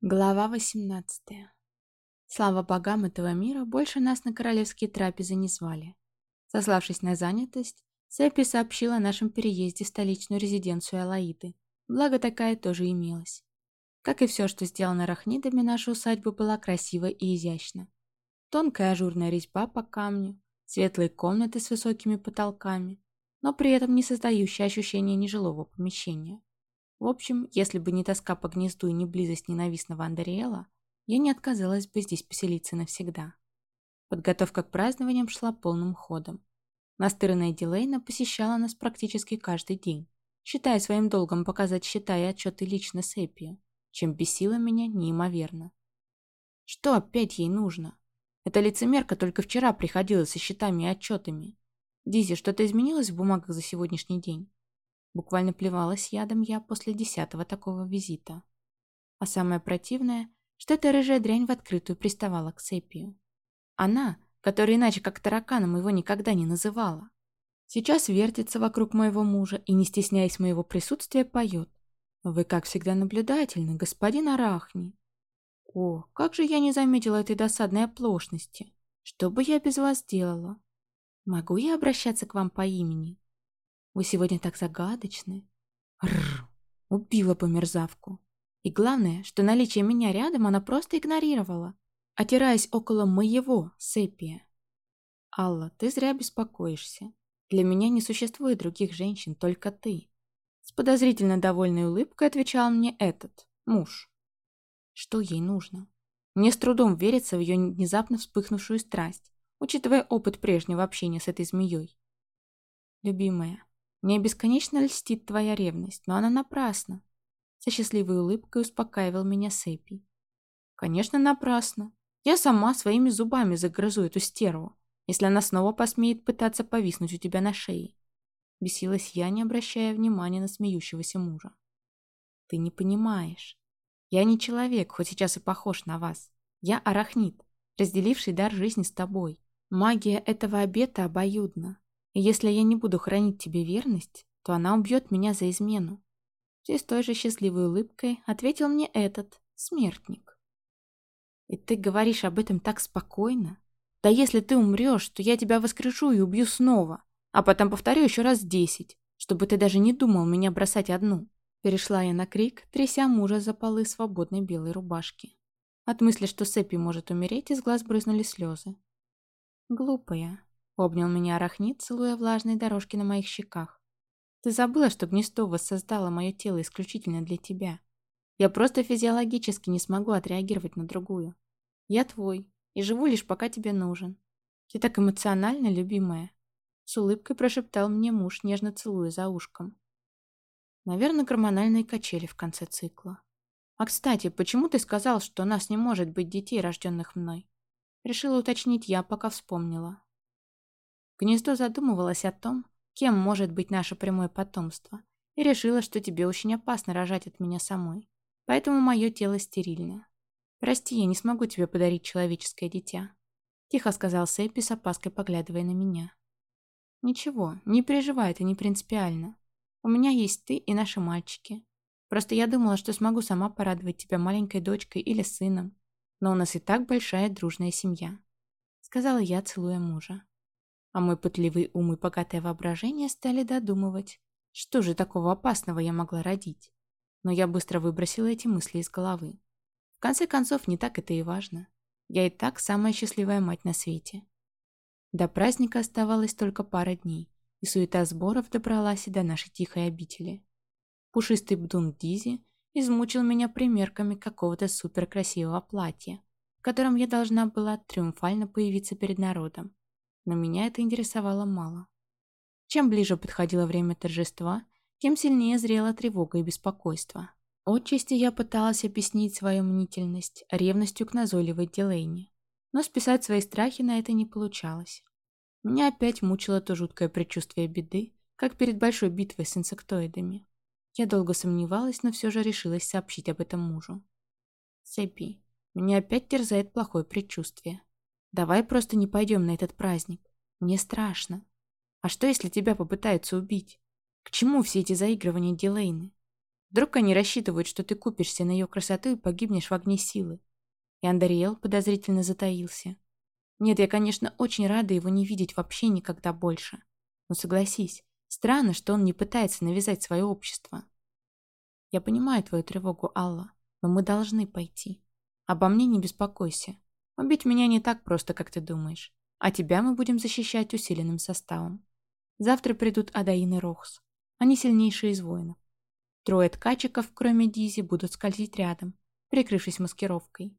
Глава 18 Слава богам этого мира, больше нас на королевские трапезы не звали. Сославшись на занятость, Сэппи сообщила о нашем переезде в столичную резиденцию Алаиды, благо такая тоже имелась. Как и все, что сделано рахнидами, наша усадьба была красива и изящна. Тонкая ажурная резьба по камню, светлые комнаты с высокими потолками, но при этом не создающие ощущения нежилого помещения. В общем, если бы не тоска по гнезду и не близость ненавистного Андериэла, я не отказалась бы здесь поселиться навсегда. Подготовка к празднованиям шла полным ходом. Настырная Дилейна посещала нас практически каждый день, считая своим долгом показать счета и отчеты лично Сэпию, чем бесило меня неимоверно. Что опять ей нужно? Эта лицемерка только вчера приходила со счетами и отчетами. Дизи, что-то изменилось в бумагах за сегодняшний день? Буквально плевалась ядом я после десятого такого визита. А самое противное, что эта рыжая дрянь в открытую приставала к Сепию. Она, которая иначе как тараканом его никогда не называла. Сейчас вертится вокруг моего мужа и, не стесняясь моего присутствия, поет. «Вы, как всегда, наблюдательны, господин Арахни». О, как же я не заметила этой досадной оплошности. Что бы я без вас делала? Могу я обращаться к вам по имени? Вы сегодня так загадочны. Рррр, убила бы мерзавку. И главное, что наличие меня рядом она просто игнорировала, отираясь около моего сепия. Алла, ты зря беспокоишься. Для меня не существует других женщин, только ты. С подозрительно довольной улыбкой отвечал мне этот, муж. Что ей нужно? Мне с трудом верится в ее внезапно вспыхнувшую страсть, учитывая опыт прежнего общения с этой змеей. Любимая, мне бесконечно льстит твоя ревность, но она напрасна. Со счастливой улыбкой успокаивал меня Сэппи. Конечно, напрасно. Я сама своими зубами загрызу эту стерву, если она снова посмеет пытаться повиснуть у тебя на шее. Бесилась я, не обращая внимания на смеющегося мужа. Ты не понимаешь. Я не человек, хоть сейчас и похож на вас. Я арахнит, разделивший дар жизни с тобой. Магия этого обета обоюдна. Если я не буду хранить тебе верность, то она убьет меня за измену. Все с той же счастливой улыбкой ответил мне этот, смертник. И ты говоришь об этом так спокойно? Да если ты умрешь, то я тебя воскрешу и убью снова, а потом повторю еще раз десять, чтобы ты даже не думал меня бросать одну. Перешла я на крик, тряся мужа за полы свободной белой рубашки. От мысли, что Сэппи может умереть, из глаз брызнули слезы. Глупая, Обнял меня арахнит, целуя влажные дорожки на моих щеках. Ты забыла, что гнездо воссоздало мое тело исключительно для тебя. Я просто физиологически не смогу отреагировать на другую. Я твой, и живу лишь пока тебе нужен. Ты так эмоциональна, любимая. С улыбкой прошептал мне муж, нежно целуя за ушком. Наверное, гормональные качели в конце цикла. А кстати, почему ты сказал, что у нас не может быть детей, рожденных мной? Решила уточнить я, пока вспомнила. Гнездо задумывалось о том, кем может быть наше прямое потомство, и решила, что тебе очень опасно рожать от меня самой. Поэтому мое тело стерильно. Прости, я не смогу тебе подарить человеческое дитя. Тихо сказал Сэппи с опаской, поглядывая на меня. Ничего, не переживай, это не принципиально. У меня есть ты и наши мальчики. Просто я думала, что смогу сама порадовать тебя маленькой дочкой или сыном. Но у нас и так большая дружная семья. Сказала я, целуя мужа а мой пытливый ум и богатое воображение стали додумывать, что же такого опасного я могла родить. Но я быстро выбросила эти мысли из головы. В конце концов, не так это и важно. Я и так самая счастливая мать на свете. До праздника оставалось только пара дней, и суета сборов добралась и до нашей тихой обители. Пушистый бдун Дизи измучил меня примерками какого-то суперкрасивого платья, в котором я должна была триумфально появиться перед народом но меня это интересовало мало. Чем ближе подходило время торжества, тем сильнее зрела тревога и беспокойство. Отчасти я пыталась объяснить свою мнительность ревностью к назойливой Дилейне, но списать свои страхи на это не получалось. Меня опять мучило то жуткое предчувствие беды, как перед большой битвой с инсектоидами. Я долго сомневалась, но все же решилась сообщить об этом мужу. «Сэппи, меня опять терзает плохое предчувствие. Давай просто не пойдем на этот праздник. Мне страшно. А что, если тебя попытаются убить? К чему все эти заигрывания Дилейны? Вдруг они рассчитывают, что ты купишься на ее красоту и погибнешь в огне силы. И Андриэл подозрительно затаился. Нет, я, конечно, очень рада его не видеть вообще никогда больше. Но согласись, странно, что он не пытается навязать свое общество. Я понимаю твою тревогу, Алла, но мы должны пойти. Обо мне не беспокойся. Убить меня не так просто, как ты думаешь. А тебя мы будем защищать усиленным составом. Завтра придут Адаин и Рохс. Они сильнейшие из воинов. Трое ткачиков, кроме Дизи, будут скользить рядом, прикрывшись маскировкой.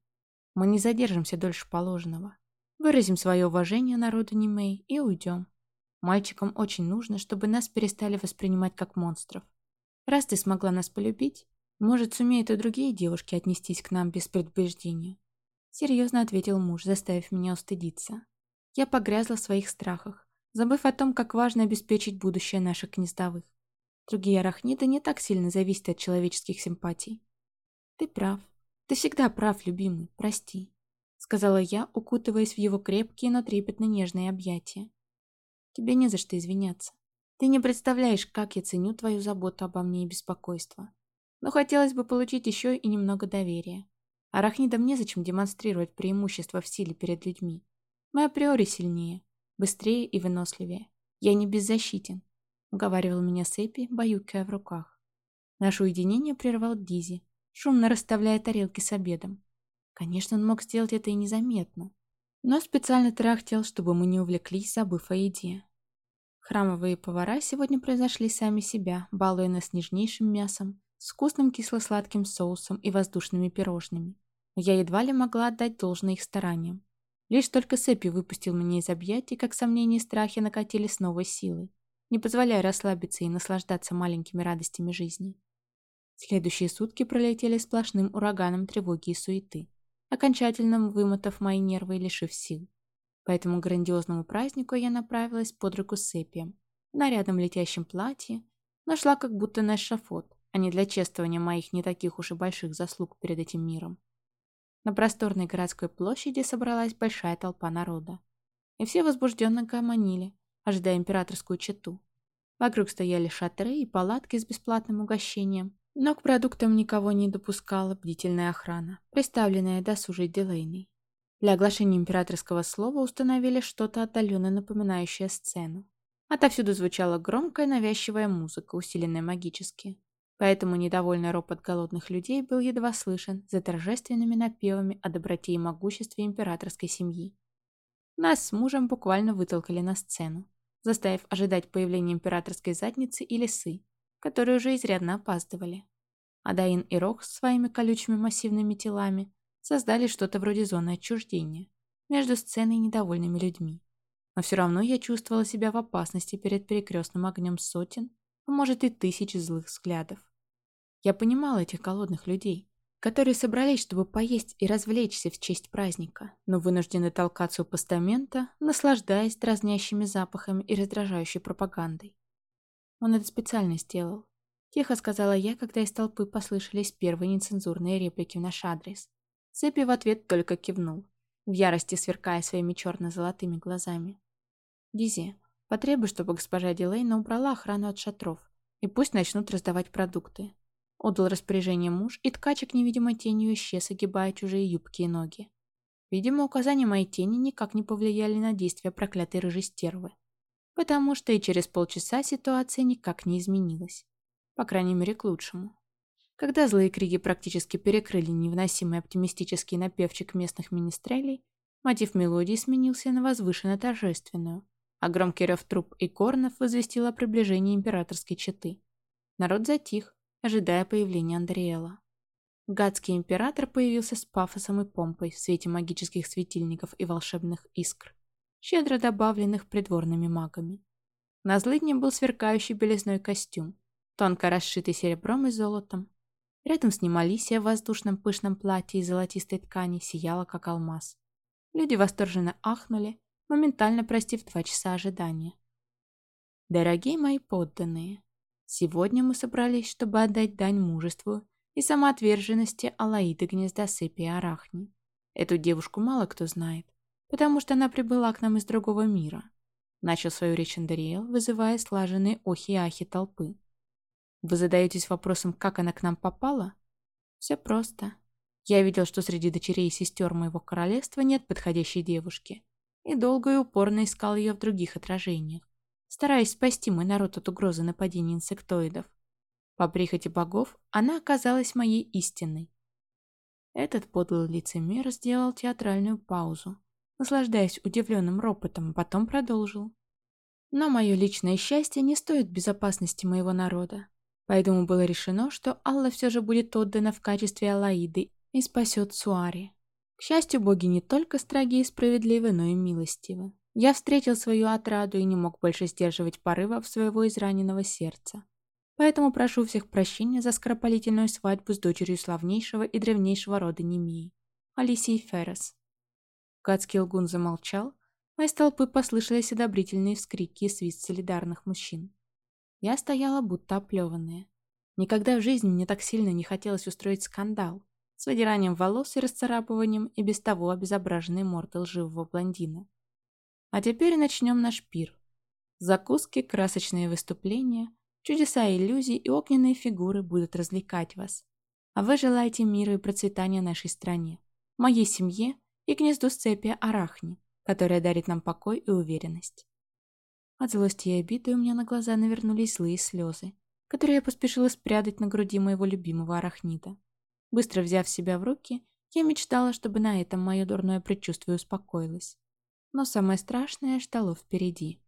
Мы не задержимся дольше положенного. Выразим свое уважение народу Нимей и уйдем. Мальчикам очень нужно, чтобы нас перестали воспринимать как монстров. Раз ты смогла нас полюбить, может, сумеют и другие девушки отнестись к нам без предубеждения. Серьезно ответил муж, заставив меня устыдиться. Я погрязла в своих страхах, забыв о том, как важно обеспечить будущее наших гнездовых. Другие арахниды не так сильно зависят от человеческих симпатий. Ты прав. Ты всегда прав, любимый. Прости. Сказала я, укутываясь в его крепкие, но трепетно нежные объятия. Тебе не за что извиняться. Ты не представляешь, как я ценю твою заботу обо мне и беспокойство. Но хотелось бы получить еще и немного доверия. Арахнидам незачем демонстрировать преимущество в силе перед людьми. Мы априори сильнее, быстрее и выносливее. Я не беззащитен. — уговаривал меня Сэппи, баюкая в руках. Наше уединение прервал Дизи, шумно расставляя тарелки с обедом. Конечно, он мог сделать это и незаметно, но специально трахтел, чтобы мы не увлеклись, забыв о еде. Храмовые повара сегодня произошли сами себя, балуя нас нежнейшим мясом, с вкусным кисло-сладким соусом и воздушными пирожными. Но я едва ли могла отдать должное их стараниям. Лишь только Сэппи выпустил меня из объятий, как сомнения и страхи накатили с новой силой не позволяя расслабиться и наслаждаться маленькими радостями жизни. Следующие сутки пролетели сплошным ураганом тревоги и суеты, окончательно вымотав мои нервы и лишив сил. По этому грандиозному празднику я направилась под руку с Сепием, в нарядном летящем платье, нашла как будто на эшафот, а не для чествования моих не таких уж и больших заслуг перед этим миром. На просторной городской площади собралась большая толпа народа. И все возбужденно гомонили, ожидая императорскую чету. Вокруг стояли шатры и палатки с бесплатным угощением, но к продуктам никого не допускала бдительная охрана, представленная досужей Дилейной. Для оглашения императорского слова установили что-то отдаленно напоминающее сцену. Отовсюду звучала громкая навязчивая музыка, усиленная магически. Поэтому недовольный ропот голодных людей был едва слышен за торжественными напевами о доброте и могуществе императорской семьи. Нас с мужем буквально вытолкали на сцену заставив ожидать появления императорской задницы и лисы, которые уже изрядно опаздывали. Адаин и Рох с своими колючими массивными телами создали что-то вроде зоны отчуждения между сценой и недовольными людьми. Но все равно я чувствовала себя в опасности перед перекрестным огнем сотен, а может и тысяч злых взглядов. Я понимала этих голодных людей, которые собрались, чтобы поесть и развлечься в честь праздника, но вынуждены толкаться у постамента, наслаждаясь дразнящими запахами и раздражающей пропагандой. Он это специально сделал. Тихо сказала я, когда из толпы послышались первые нецензурные реплики в наш адрес. Цепи в ответ только кивнул, в ярости сверкая своими черно-золотыми глазами. «Дизи, потребуй, чтобы госпожа Дилейна убрала охрану от шатров, и пусть начнут раздавать продукты. Отдал распоряжение муж, и ткачек невидимой тенью исчез, огибая чужие юбки и ноги. Видимо, указания моей тени никак не повлияли на действия проклятой рыжей стервы. Потому что и через полчаса ситуация никак не изменилась. По крайней мере, к лучшему. Когда злые криги практически перекрыли невыносимый оптимистический напевчик местных министрелей, мотив мелодии сменился на возвышенно-торжественную, а громкий рев труп и корнов возвестил о приближении императорской четы. Народ затих, ожидая появления Андриэла. Гадский император появился с пафосом и помпой в свете магических светильников и волшебных искр, щедро добавленных придворными магами. На злыдне был сверкающий белизной костюм, тонко расшитый серебром и золотом. Рядом с ним Алисия в воздушном пышном платье из золотистой ткани сияла, как алмаз. Люди восторженно ахнули, моментально простив два часа ожидания. «Дорогие мои подданные!» Сегодня мы собрались, чтобы отдать дань мужеству и самоотверженности Алаиды гнезда Сепи Арахни. Эту девушку мало кто знает, потому что она прибыла к нам из другого мира. Начал свою речь Андариэл, вызывая слаженные охи и ахи толпы. Вы задаетесь вопросом, как она к нам попала? Все просто. Я видел, что среди дочерей и сестер моего королевства нет подходящей девушки, и долго и упорно искал ее в других отражениях, стараясь спасти мой народ от угрозы нападения инсектоидов. По прихоти богов она оказалась моей истинной. Этот подлый лицемер сделал театральную паузу, наслаждаясь удивленным ропотом, а потом продолжил. Но мое личное счастье не стоит безопасности моего народа. Поэтому было решено, что Алла все же будет отдана в качестве Алаиды и спасет Суари. К счастью, боги не только строги и справедливы, но и милостивы. Я встретил свою отраду и не мог больше сдерживать порывов своего израненного сердца. Поэтому прошу всех прощения за скоропалительную свадьбу с дочерью славнейшего и древнейшего рода Немии, Алисией Феррес. Гадский лгун замолчал, а из толпы послышались одобрительные вскрики и свист солидарных мужчин. Я стояла будто оплеванная. Никогда в жизни мне так сильно не хотелось устроить скандал с выдиранием волос и расцарапыванием и без того обезображенной морды лживого блондина. А теперь начнем наш пир. Закуски, красочные выступления, чудеса иллюзий и огненные фигуры будут развлекать вас. А вы желаете мира и процветания нашей стране, моей семье и гнезду сцепия Арахни, которая дарит нам покой и уверенность. От злости и обиды у меня на глаза навернулись злые слезы, которые я поспешила спрятать на груди моего любимого арахнида. Быстро взяв себя в руки, я мечтала, чтобы на этом мое дурное предчувствие успокоилось. Но самое страшное ждало впереди.